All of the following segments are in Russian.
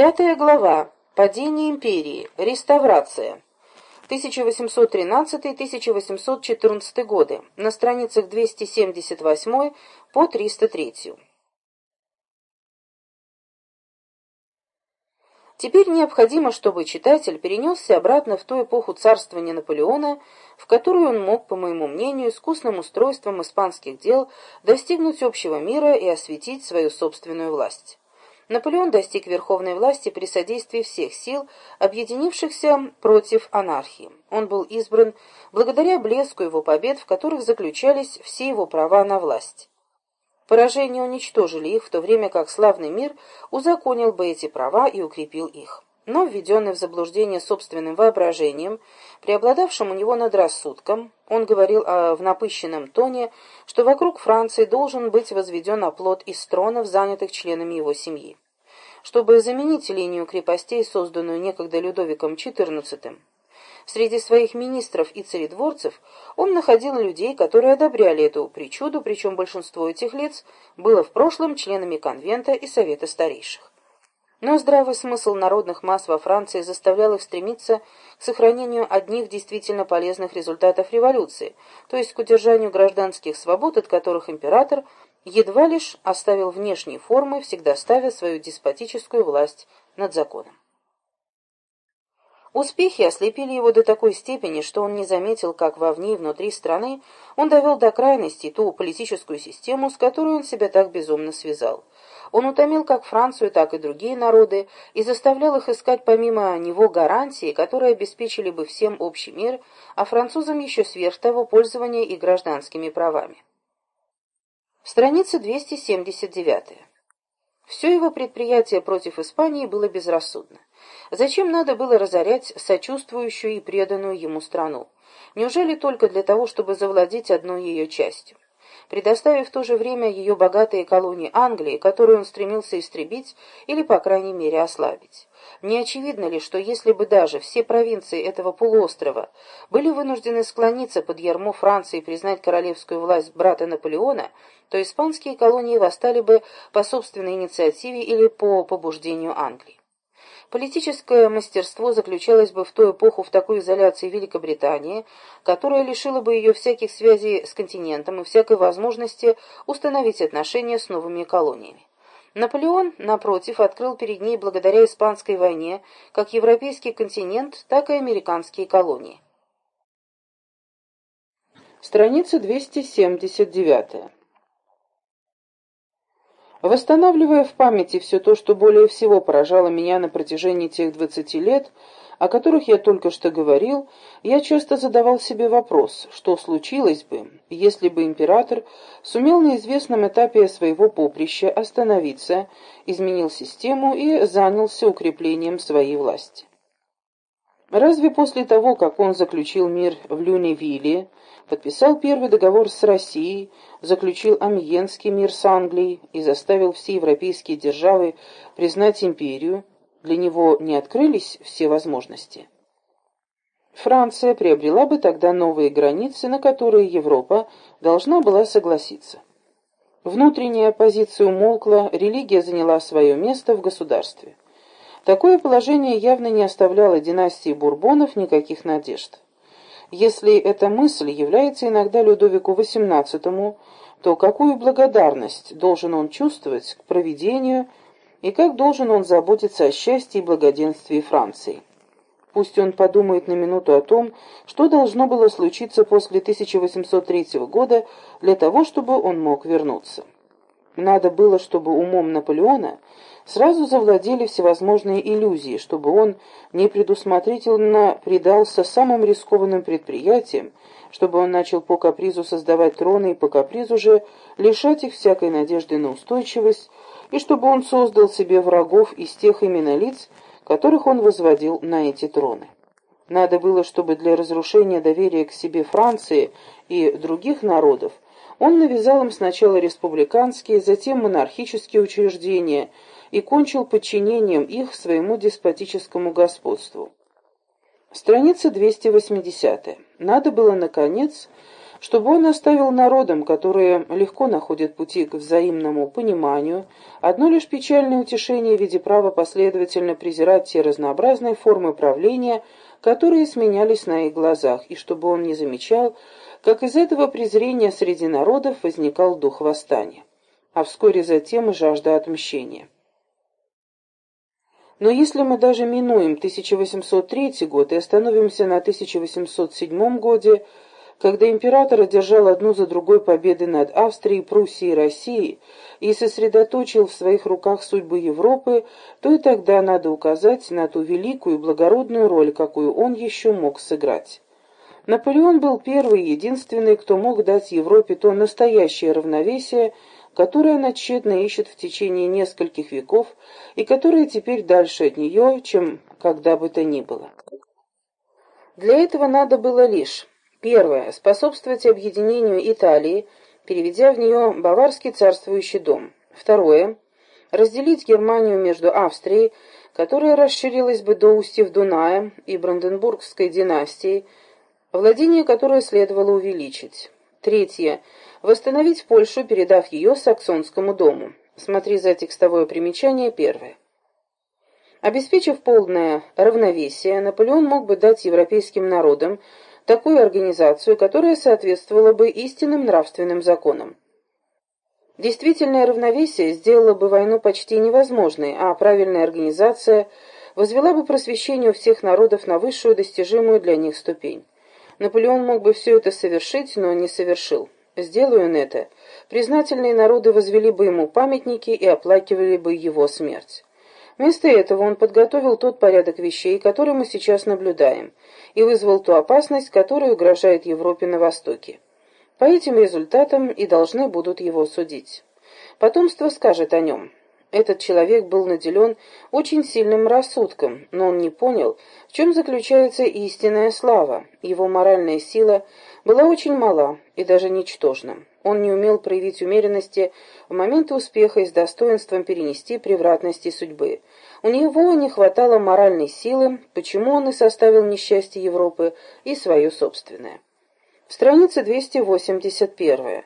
Пятая глава. Падение империи. Реставрация. 1813-1814 годы. На страницах 278 по 303. Теперь необходимо, чтобы читатель перенесся обратно в ту эпоху царствования Наполеона, в которую он мог, по моему мнению, искусным устройством испанских дел достигнуть общего мира и осветить свою собственную власть. Наполеон достиг верховной власти при содействии всех сил, объединившихся против анархии. Он был избран благодаря блеску его побед, в которых заключались все его права на власть. Поражения уничтожили их, в то время как славный мир узаконил бы эти права и укрепил их. Но, введенный в заблуждение собственным воображением, преобладавшим у него над рассудком, он говорил о, в напыщенном тоне, что вокруг Франции должен быть возведен оплот из тронов, занятых членами его семьи. Чтобы заменить линию крепостей, созданную некогда Людовиком XIV, Среди своих министров и царедворцев он находил людей, которые одобряли эту причуду, причем большинство этих лиц было в прошлом членами конвента и совета старейших. Но здравый смысл народных масс во Франции заставлял их стремиться к сохранению одних действительно полезных результатов революции, то есть к удержанию гражданских свобод, от которых император едва лишь оставил внешние формы, всегда ставя свою деспотическую власть над законом. Успехи ослепили его до такой степени, что он не заметил, как вовне и внутри страны он довел до крайности ту политическую систему, с которой он себя так безумно связал. Он утомил как Францию, так и другие народы и заставлял их искать помимо него гарантии, которые обеспечили бы всем общий мир, а французам еще сверх того пользование и гражданскими правами. Страница 279. Все его предприятие против Испании было безрассудно. Зачем надо было разорять сочувствующую и преданную ему страну? Неужели только для того, чтобы завладеть одной ее частью? Предоставив в то же время ее богатые колонии Англии, которую он стремился истребить или, по крайней мере, ослабить. Не очевидно ли, что если бы даже все провинции этого полуострова были вынуждены склониться под ярмо Франции и признать королевскую власть брата Наполеона, то испанские колонии восстали бы по собственной инициативе или по побуждению Англии? Политическое мастерство заключалось бы в ту эпоху в такой изоляции Великобритании, которая лишила бы ее всяких связей с континентом и всякой возможности установить отношения с новыми колониями. Наполеон, напротив, открыл перед ней благодаря Испанской войне как европейский континент, так и американские колонии. Страница 279. Восстанавливая в памяти все то, что более всего поражало меня на протяжении тех двадцати лет, о которых я только что говорил, я часто задавал себе вопрос, что случилось бы, если бы император сумел на известном этапе своего поприща остановиться, изменил систему и занялся укреплением своей власти. Разве после того, как он заключил мир в Люневилле, подписал первый договор с Россией, заключил Амьенский мир с Англией и заставил все европейские державы признать империю, для него не открылись все возможности. Франция приобрела бы тогда новые границы, на которые Европа должна была согласиться. Внутренняя оппозиция умолкла, религия заняла свое место в государстве. Такое положение явно не оставляло династии Бурбонов никаких надежд. Если эта мысль является иногда Людовику XVIII, то какую благодарность должен он чувствовать к провидению и как должен он заботиться о счастье и благоденствии Франции? Пусть он подумает на минуту о том, что должно было случиться после 1803 года для того, чтобы он мог вернуться. Надо было, чтобы умом Наполеона сразу завладели всевозможные иллюзии, чтобы он непредусмотрительно предался самым рискованным предприятиям, чтобы он начал по капризу создавать троны и по капризу же лишать их всякой надежды на устойчивость, и чтобы он создал себе врагов из тех именно лиц, которых он возводил на эти троны. Надо было, чтобы для разрушения доверия к себе Франции и других народов он навязал им сначала республиканские, затем монархические учреждения и кончил подчинением их своему деспотическому господству. Страница 280. Надо было, наконец, чтобы он оставил народам, которые легко находят пути к взаимному пониманию, одно лишь печальное утешение в виде права последовательно презирать те разнообразные формы правления, которые сменялись на их глазах, и чтобы он не замечал, как из этого презрения среди народов возникал дух восстания, а вскоре затем и жажда отмщения. Но если мы даже минуем 1803 год и остановимся на 1807 годе, когда император одержал одну за другой победы над Австрией, Пруссией и Россией и сосредоточил в своих руках судьбы Европы, то и тогда надо указать на ту великую и благородную роль, какую он еще мог сыграть. Наполеон был первый и единственный, кто мог дать Европе то настоящее равновесие, которое она тщетно ищет в течение нескольких веков и которое теперь дальше от нее, чем когда бы то ни было. Для этого надо было лишь Первое. Способствовать объединению Италии, переведя в нее Баварский царствующий дом. Второе. Разделить Германию между Австрией, которая расширилась бы до устьев Дуная и Бранденбургской династией, владение которой следовало увеличить. Третье. Восстановить Польшу, передав ее Саксонскому дому. Смотри за текстовое примечание первое. Обеспечив полное равновесие, Наполеон мог бы дать европейским народам такую организацию, которая соответствовала бы истинным нравственным законам. Действительное равновесие сделало бы войну почти невозможной, а правильная организация возвела бы просвещение у всех народов на высшую достижимую для них ступень. Наполеон мог бы все это совершить, но не совершил. Сделаю он это, признательные народы возвели бы ему памятники и оплакивали бы его смерть. Вместо этого он подготовил тот порядок вещей, который мы сейчас наблюдаем, и вызвал ту опасность, которая угрожает Европе на Востоке. По этим результатам и должны будут его судить. Потомство скажет о нем. Этот человек был наделен очень сильным рассудком, но он не понял, в чем заключается истинная слава. Его моральная сила была очень мала и даже ничтожна. Он не умел проявить умеренности в моменты успеха и с достоинством перенести превратности судьбы. У него не хватало моральной силы, почему он и составил несчастье Европы и свое собственное. Страница 281.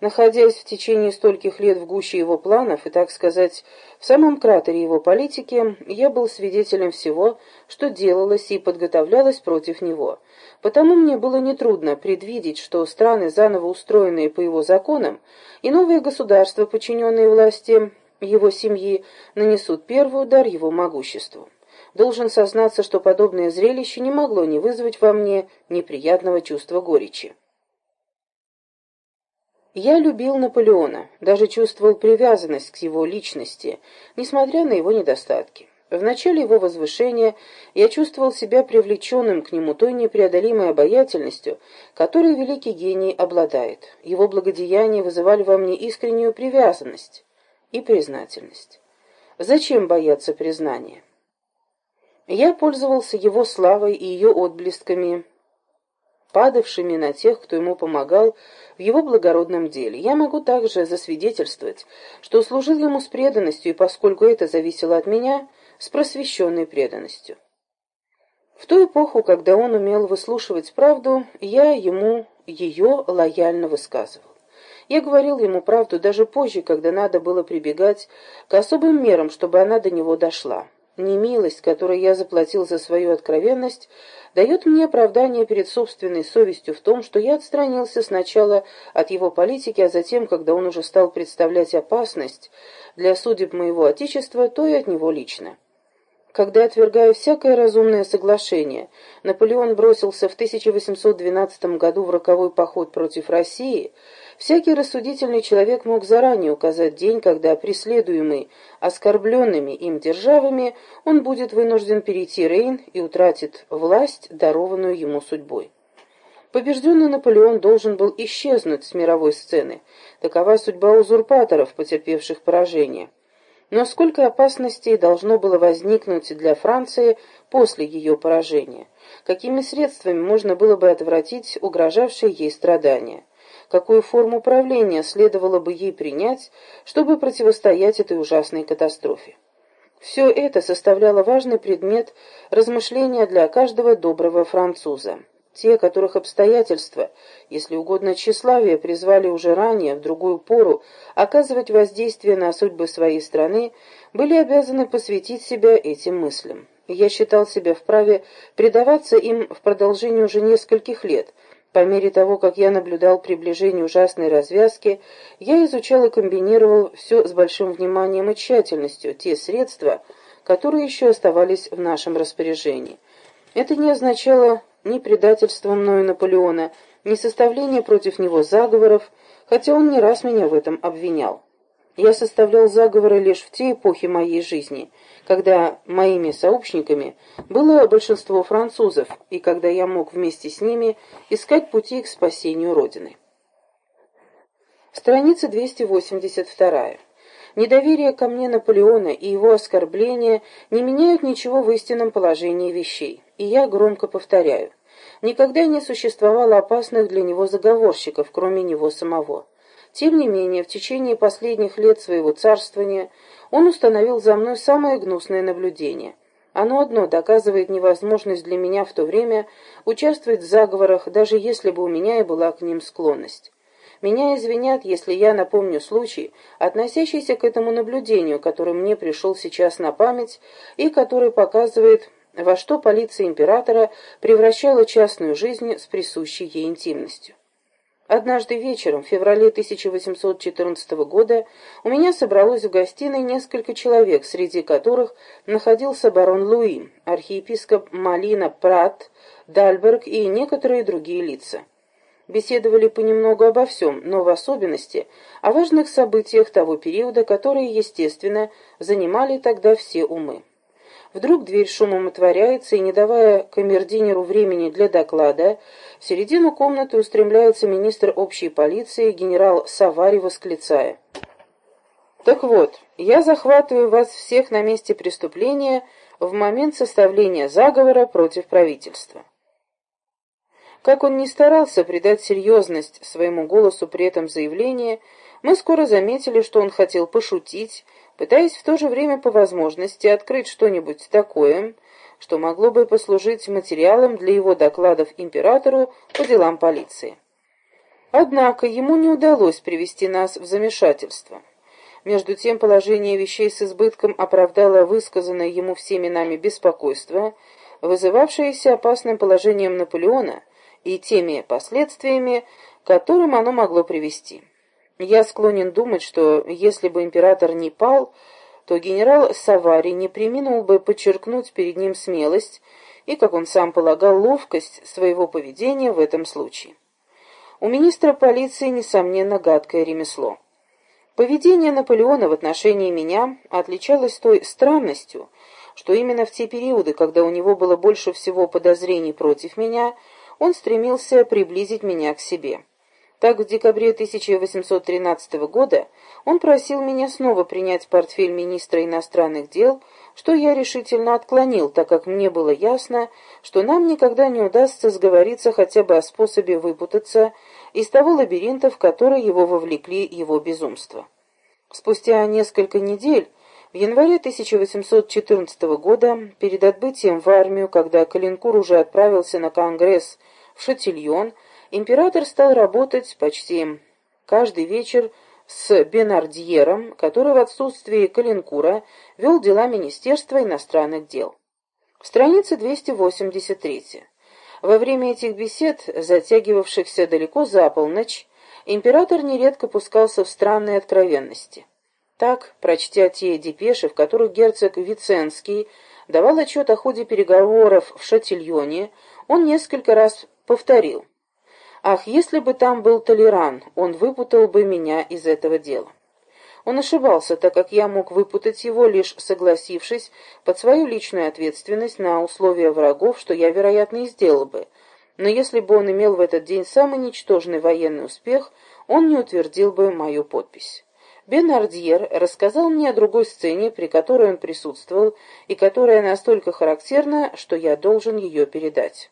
Находясь в течение стольких лет в гуще его планов и, так сказать, в самом кратере его политики, я был свидетелем всего, что делалось и подготовлялось против него. Потому мне было нетрудно предвидеть, что страны, заново устроенные по его законам, и новые государства, подчиненные власти его семьи, нанесут первый удар его могуществу. Должен сознаться, что подобное зрелище не могло не вызвать во мне неприятного чувства горечи. Я любил Наполеона, даже чувствовал привязанность к его личности, несмотря на его недостатки. В начале его возвышения я чувствовал себя привлеченным к нему той непреодолимой обаятельностью, которой великий гений обладает. Его благодеяния вызывали во мне искреннюю привязанность и признательность. Зачем бояться признания? Я пользовался его славой и ее отблесками, падавшими на тех, кто ему помогал в его благородном деле. Я могу также засвидетельствовать, что служил ему с преданностью, и поскольку это зависело от меня, с просвещенной преданностью. В ту эпоху, когда он умел выслушивать правду, я ему ее лояльно высказывал. Я говорил ему правду даже позже, когда надо было прибегать к особым мерам, чтобы она до него дошла. Немилость, которую я заплатил за свою откровенность, дает мне оправдание перед собственной совестью в том, что я отстранился сначала от его политики, а затем, когда он уже стал представлять опасность для судеб моего Отечества, то и от него лично. Когда, отвергая всякое разумное соглашение, Наполеон бросился в 1812 году в роковой поход против России, всякий рассудительный человек мог заранее указать день, когда преследуемый оскорбленными им державами, он будет вынужден перейти Рейн и утратит власть, дарованную ему судьбой. Побежденный Наполеон должен был исчезнуть с мировой сцены. Такова судьба узурпаторов, потерпевших поражение. Но сколько опасностей должно было возникнуть для Франции после ее поражения? Какими средствами можно было бы отвратить угрожавшие ей страдания? Какую форму управления следовало бы ей принять, чтобы противостоять этой ужасной катастрофе? Все это составляло важный предмет размышления для каждого доброго француза. те, которых обстоятельства, если угодно тщеславие, призвали уже ранее, в другую пору, оказывать воздействие на судьбы своей страны, были обязаны посвятить себя этим мыслям. Я считал себя вправе предаваться им в продолжении уже нескольких лет. По мере того, как я наблюдал приближение ужасной развязки, я изучал и комбинировал все с большим вниманием и тщательностью, те средства, которые еще оставались в нашем распоряжении. Это не означало ни предательства мною Наполеона, ни составления против него заговоров, хотя он не раз меня в этом обвинял. Я составлял заговоры лишь в те эпохи моей жизни, когда моими сообщниками было большинство французов, и когда я мог вместе с ними искать пути к спасению Родины. Страница 282. Недоверие ко мне Наполеона и его оскорбления не меняют ничего в истинном положении вещей. И я громко повторяю. Никогда не существовало опасных для него заговорщиков, кроме него самого. Тем не менее, в течение последних лет своего царствования он установил за мной самое гнусное наблюдение. Оно одно доказывает невозможность для меня в то время участвовать в заговорах, даже если бы у меня и была к ним склонность. Меня извинят, если я напомню случай, относящийся к этому наблюдению, который мне пришел сейчас на память и который показывает, во что полиция императора превращала частную жизнь с присущей ей интимностью. Однажды вечером, в феврале 1814 года, у меня собралось в гостиной несколько человек, среди которых находился барон Луи, архиепископ Малина Прат, Дальберг и некоторые другие лица беседовали понемногу обо всем, но в особенности о важных событиях того периода, которые, естественно, занимали тогда все умы. Вдруг дверь шумом отворяется, и, не давая камердинеру времени для доклада, в середину комнаты устремляется министр общей полиции генерал Савари, восклицая. «Так вот, я захватываю вас всех на месте преступления в момент составления заговора против правительства. Как он ни старался придать серьезность своему голосу при этом заявлении, мы скоро заметили, что он хотел пошутить, пытаясь в то же время по возможности открыть что-нибудь такое, что могло бы послужить материалом для его докладов императору по делам полиции. Однако ему не удалось привести нас в замешательство. Между тем положение вещей с избытком оправдало высказанное ему всеми нами беспокойство, вызывавшееся опасным положением Наполеона, и теми последствиями, которым оно могло привести. Я склонен думать, что если бы император не пал, то генерал Савари не приминул бы подчеркнуть перед ним смелость и, как он сам полагал, ловкость своего поведения в этом случае. У министра полиции, несомненно, гадкое ремесло. Поведение Наполеона в отношении меня отличалось той странностью, что именно в те периоды, когда у него было больше всего подозрений против меня, он стремился приблизить меня к себе. Так, в декабре 1813 года он просил меня снова принять портфель министра иностранных дел, что я решительно отклонил, так как мне было ясно, что нам никогда не удастся сговориться хотя бы о способе выпутаться из того лабиринта, в который его вовлекли его безумство. Спустя несколько недель, в январе 1814 года, перед отбытием в армию, когда Калинкур уже отправился на конгресс в Шатильон, император стал работать почти каждый вечер с Бенардьером, который в отсутствии Калинкура вел дела Министерства иностранных дел. Страница 283. Во время этих бесед, затягивавшихся далеко за полночь, император нередко пускался в странные откровенности. Так, прочтя те депеши, в которых герцог Виценский давал отчет о ходе переговоров в Шатильоне, он несколько раз повторил. «Ах, если бы там был Толеран, он выпутал бы меня из этого дела». Он ошибался, так как я мог выпутать его, лишь согласившись под свою личную ответственность на условия врагов, что я, вероятно, и сделал бы. Но если бы он имел в этот день самый ничтожный военный успех, он не утвердил бы мою подпись. Бенардьер рассказал мне о другой сцене, при которой он присутствовал, и которая настолько характерна, что я должен ее передать.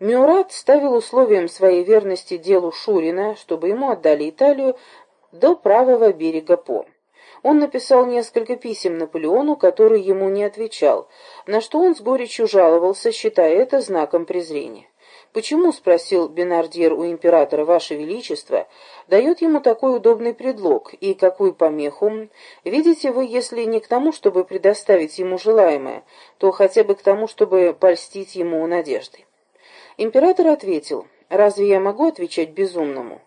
Мюрат ставил условием своей верности делу Шурина, чтобы ему отдали Италию до правого берега По. Он написал несколько писем Наполеону, который ему не отвечал, на что он с горечью жаловался, считая это знаком презрения. «Почему, — спросил Бенардьер у императора, — Ваше Величество дает ему такой удобный предлог, и какую помеху видите вы, если не к тому, чтобы предоставить ему желаемое, то хотя бы к тому, чтобы польстить ему надеждой?» Император ответил, «Разве я могу отвечать безумному?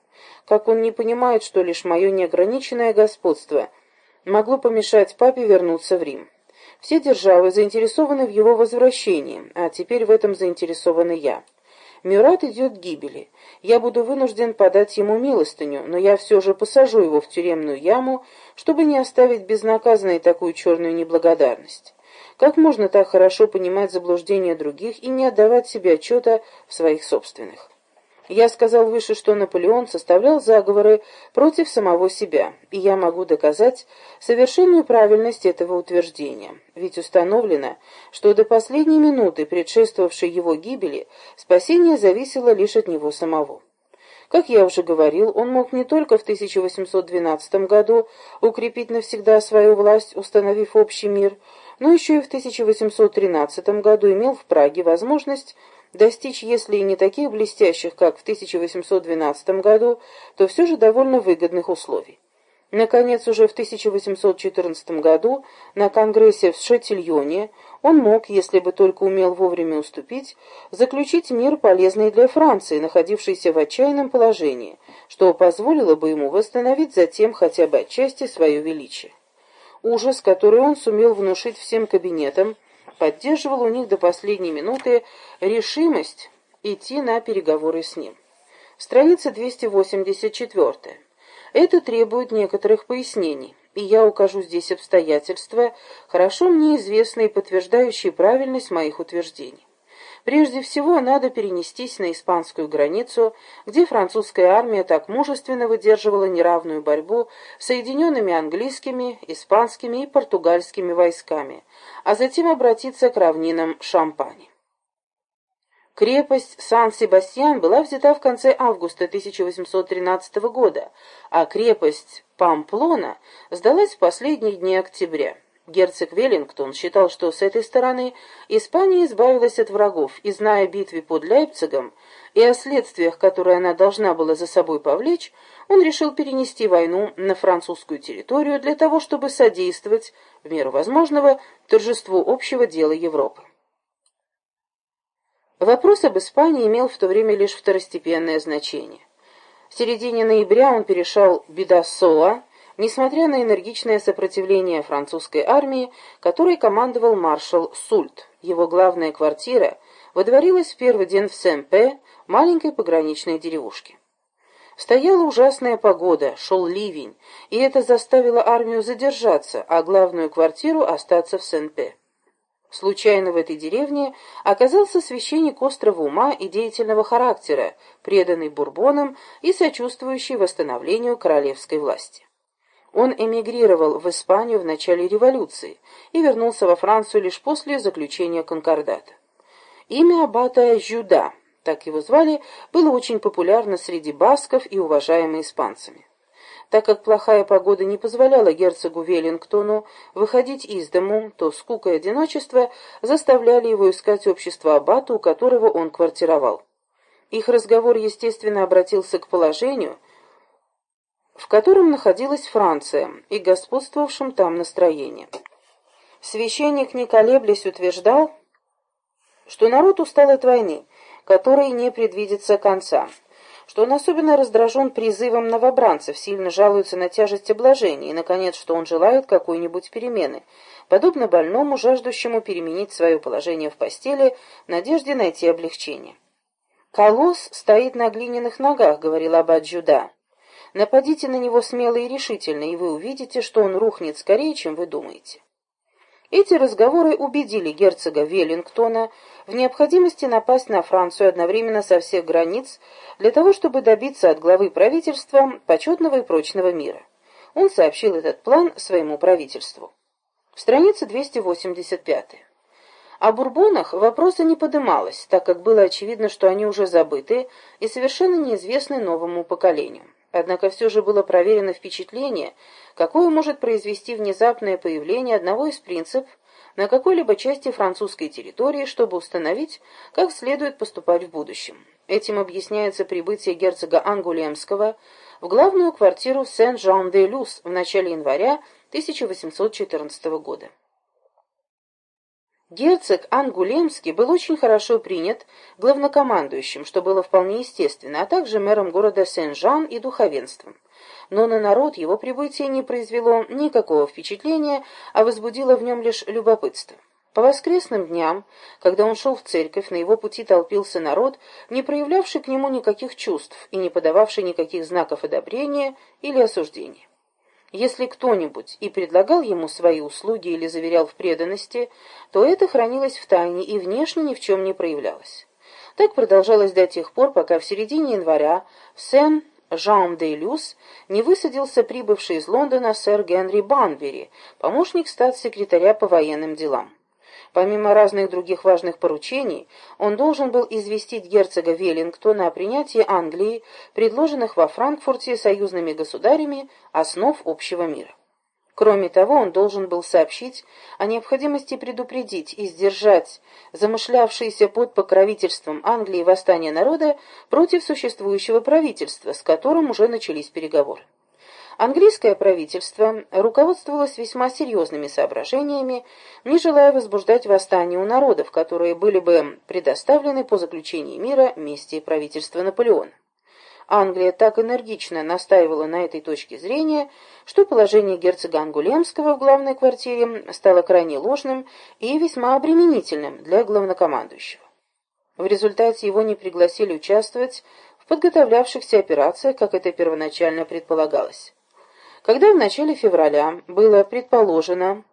Как он не понимает, что лишь мое неограниченное господство — могло помешать папе вернуться в Рим. Все державы заинтересованы в его возвращении, а теперь в этом заинтересованы я. Мюрат идет к гибели. Я буду вынужден подать ему милостыню, но я все же посажу его в тюремную яму, чтобы не оставить безнаказанной такую черную неблагодарность. Как можно так хорошо понимать заблуждения других и не отдавать себе отчета в своих собственных? Я сказал выше, что Наполеон составлял заговоры против самого себя, и я могу доказать совершенную правильность этого утверждения. Ведь установлено, что до последней минуты, предшествовавшей его гибели, спасение зависело лишь от него самого. Как я уже говорил, он мог не только в 1812 году укрепить навсегда свою власть, установив общий мир, но еще и в 1813 году имел в Праге возможность достичь, если и не таких блестящих, как в 1812 году, то все же довольно выгодных условий. Наконец, уже в 1814 году на Конгрессе в Шатильоне он мог, если бы только умел вовремя уступить, заключить мир, полезный для Франции, находившейся в отчаянном положении, что позволило бы ему восстановить затем хотя бы отчасти свое величие. Ужас, который он сумел внушить всем кабинетам, поддерживал у них до последней минуты решимость идти на переговоры с ним. Страница 284. Это требует некоторых пояснений, и я укажу здесь обстоятельства, хорошо мне известные и подтверждающие правильность моих утверждений. Прежде всего, надо перенестись на испанскую границу, где французская армия так мужественно выдерживала неравную борьбу с соединенными английскими, испанскими и португальскими войсками, а затем обратиться к равнинам Шампани. Крепость Сан-Себастьян была взята в конце августа 1813 года, а крепость Памплона сдалась в последние дни октября. Герцог Веллингтон считал, что с этой стороны Испания избавилась от врагов, и, зная о битве под Лейпцигом и о следствиях, которые она должна была за собой повлечь, он решил перенести войну на французскую территорию для того, чтобы содействовать, в меру возможного, торжеству общего дела Европы. Вопрос об Испании имел в то время лишь второстепенное значение. В середине ноября он перешел Бедасоа, несмотря на энергичное сопротивление французской армии, которой командовал маршал Сульт. Его главная квартира водворилась в первый день в Сен-Пе, маленькой пограничной деревушке. Стояла ужасная погода, шел ливень, и это заставило армию задержаться, а главную квартиру остаться в Сен-Пе. Случайно в этой деревне оказался священник острого ума и деятельного характера, преданный Бурбонам и сочувствующий восстановлению королевской власти. Он эмигрировал в Испанию в начале революции и вернулся во Францию лишь после заключения конкордата. Имя аббата Жюда, так его звали, было очень популярно среди басков и уважаемо испанцами. Так как плохая погода не позволяла герцогу Веллингтону выходить из дому, то скука и одиночество заставляли его искать общество аббата, у которого он квартировал. Их разговор, естественно, обратился к положению – в котором находилась Франция и господствовавшем там настроением. Священник, не колеблясь, утверждал, что народ устал от войны, которой не предвидится конца, что он особенно раздражен призывом новобранцев, сильно жалуется на тяжесть обложений и, наконец, что он желает какой-нибудь перемены, подобно больному, жаждущему переменить свое положение в постели в надежде найти облегчение. «Колосс стоит на глиняных ногах», — говорил аббат. Нападите на него смело и решительно, и вы увидите, что он рухнет скорее, чем вы думаете. Эти разговоры убедили герцога Веллингтона в необходимости напасть на Францию одновременно со всех границ для того, чтобы добиться от главы правительства почетного и прочного мира. Он сообщил этот план своему правительству. Страница 285. О бурбонах вопроса не подымалось, так как было очевидно, что они уже забыты и совершенно неизвестны новому поколению. Однако все же было проверено впечатление, какое может произвести внезапное появление одного из принципов на какой-либо части французской территории, чтобы установить, как следует поступать в будущем. Этим объясняется прибытие герцога Ангулемского в главную квартиру Сен-Жан-де-Люс в начале января 1814 года. Герцог Ангулемский был очень хорошо принят главнокомандующим, что было вполне естественно, а также мэром города Сен-Жан и духовенством. Но на народ его прибытие не произвело никакого впечатления, а возбудило в нем лишь любопытство. По воскресным дням, когда он шел в церковь, на его пути толпился народ, не проявлявший к нему никаких чувств и не подававший никаких знаков одобрения или осуждения. Если кто-нибудь и предлагал ему свои услуги или заверял в преданности, то это хранилось в тайне и внешне ни в чем не проявлялось. Так продолжалось до тех пор, пока в середине января в Сен-Жан-де-Люс не высадился прибывший из Лондона сэр Генри Банбери, помощник статс-секретаря по военным делам. Помимо разных других важных поручений, он должен был известить герцога Веллингтона о принятии Англии, предложенных во Франкфурте союзными государями основ общего мира. Кроме того, он должен был сообщить о необходимости предупредить и сдержать замышлявшиеся под покровительством Англии восстание народа против существующего правительства, с которым уже начались переговоры. Английское правительство руководствовалось весьма серьезными соображениями, не желая возбуждать восстание у народов, которые были бы предоставлены по заключении мира вместе правительства Наполеона. Англия так энергично настаивала на этой точке зрения, что положение герцога Ангулемского в главной квартире стало крайне ложным и весьма обременительным для главнокомандующего. В результате его не пригласили участвовать в подготовлявшихся операциях, как это первоначально предполагалось. Когда в начале февраля было предположено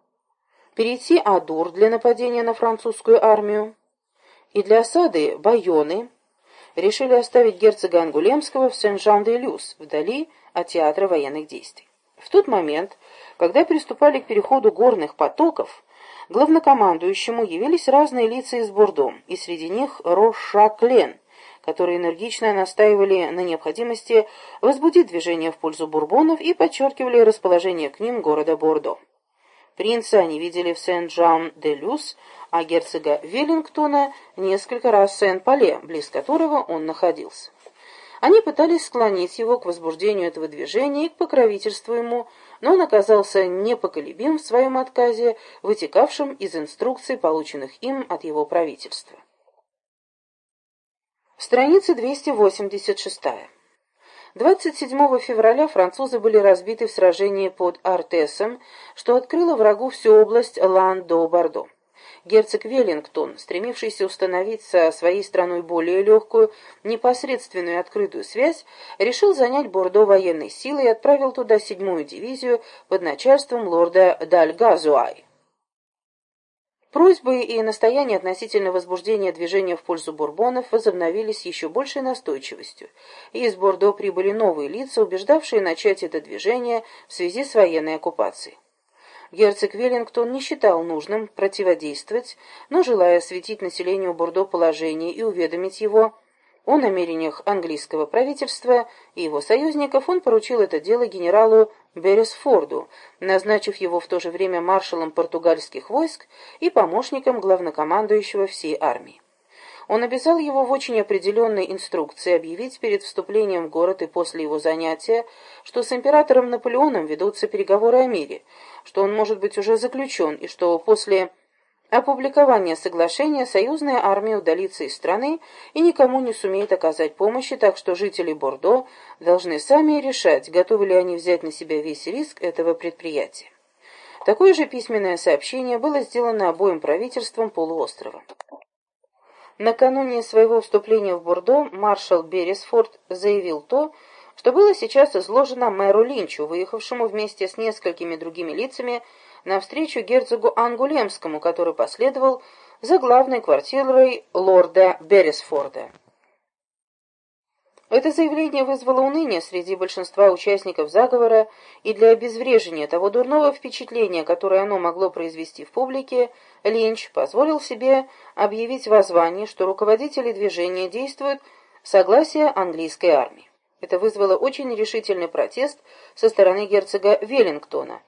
перейти Адур для нападения на французскую армию и для осады Байоны, решили оставить герцога Ангулемского в Сен-Жан-де-Люс, вдали от театра военных действий. В тот момент, когда приступали к переходу горных потоков, главнокомандующему явились разные лица из Бордо, и среди них Рошаклен, которые энергично настаивали на необходимости возбудить движение в пользу бурбонов и подчеркивали расположение к ним города Бордо. Принца они видели в Сен-Жан-де-Люс, а герцога Веллингтона несколько раз в Сен-Пале, близ которого он находился. Они пытались склонить его к возбуждению этого движения и к покровительству ему, но он оказался непоколебим в своем отказе, вытекавшем из инструкций, полученных им от его правительства. Страница 286. 27 февраля французы были разбиты в сражении под Артесом, что открыло врагу всю область Лан-до-Бордо. Герцог Веллингтон, стремившийся установить со своей страной более легкую, непосредственную и открытую связь, решил занять Бордо военной силой и отправил туда седьмую дивизию под начальством лорда Дальгазуай. Просьбы и настояния относительно возбуждения движения в пользу бурбонов возобновились еще большей настойчивостью, и из Бордо прибыли новые лица, убеждавшие начать это движение в связи с военной оккупацией. Герцог Веллингтон не считал нужным противодействовать, но, желая осветить населению Бордо положение и уведомить его о намерениях английского правительства и его союзников, он поручил это дело генералу Бересфорду, назначив его в то же время маршалом португальских войск и помощником главнокомандующего всей армии. Он обязал его в очень определенной инструкции объявить перед вступлением в город и после его занятия, что с императором Наполеоном ведутся переговоры о мире, что он может быть уже заключен, и что после опубликования соглашения союзная армия удалится из страны и никому не сумеет оказать помощи, так что жители Бордо должны сами решать, готовы ли они взять на себя весь риск этого предприятия. Такое же письменное сообщение было сделано обоим правительствам полуострова. Накануне своего вступления в Бордо маршал Бересфорд заявил то, что было сейчас изложено мэру Линчу, выехавшему вместе с несколькими другими лицами навстречу герцогу Ангулемскому, который последовал за главной квартирой лорда Бересфорда. Это заявление вызвало уныние среди большинства участников заговора, и для обезврежения того дурного впечатления, которое оно могло произвести в публике, Линч позволил себе объявить воззвание, что руководители движения действуют согласие английской армии. Это вызвало очень решительный протест со стороны герцога Веллингтона.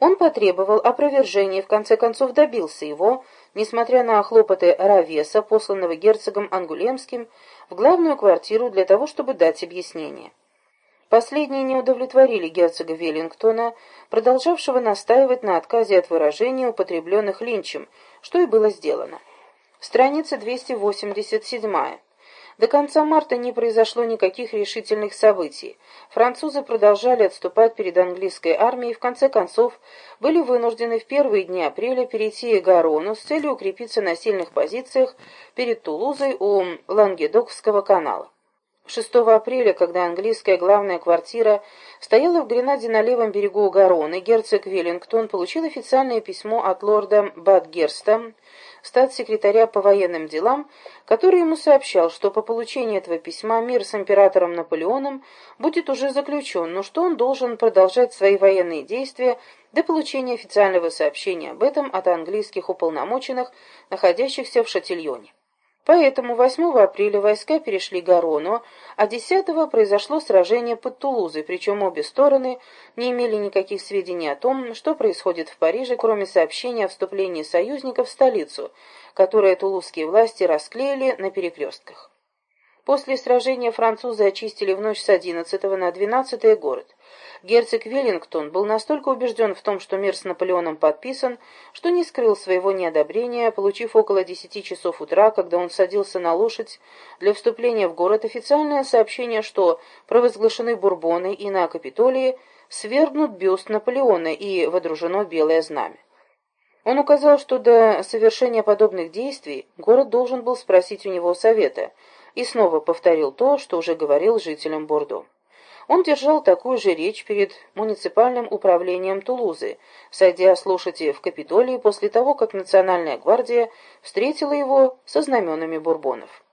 Он потребовал опровержения и в конце концов добился его, несмотря на хлопоты Равеса, посланного герцогом Ангулемским, в главную квартиру для того, чтобы дать объяснение. Последние не удовлетворили герцога Веллингтона, продолжавшего настаивать на отказе от выражений, употребленных Линчем, что и было сделано. Страница 287. До конца марта не произошло никаких решительных событий. Французы продолжали отступать перед английской армией и в конце концов были вынуждены в первые дни апреля перейти Гарону с целью укрепиться на сильных позициях перед Тулузой у Лангедокского канала. 6 апреля, когда английская главная квартира стояла в Гренаде на левом берегу Гароны, герцог Веллингтон получил официальное письмо от лорда Бадгерста, статс-секретаря по военным делам, который ему сообщал, что по получении этого письма мир с императором Наполеоном будет уже заключен, но что он должен продолжать свои военные действия до получения официального сообщения об этом от английских уполномоченных, находящихся в Шатильоне. Поэтому 8 апреля войска перешли Гарону, а 10 произошло сражение под Тулузой, причем обе стороны не имели никаких сведений о том, что происходит в Париже, кроме сообщения о вступлении союзников в столицу, которое тулузские власти расклеили на перекрестках. После сражения французы очистили в ночь с 11 на 12 город. Герцог Веллингтон был настолько убежден в том, что мир с Наполеоном подписан, что не скрыл своего неодобрения, получив около десяти часов утра, когда он садился на лошадь для вступления в город, официальное сообщение, что провозглашены бурбоны и на Капитолии свергнут бюст Наполеона и водружено белое знамя. Он указал, что до совершения подобных действий город должен был спросить у него совета, и снова повторил то, что уже говорил жителям Бордо. Он держал такую же речь перед муниципальным управлением Тулузы, сойдя с лошади в Капитолии после того, как Национальная гвардия встретила его со знаменами бурбонов.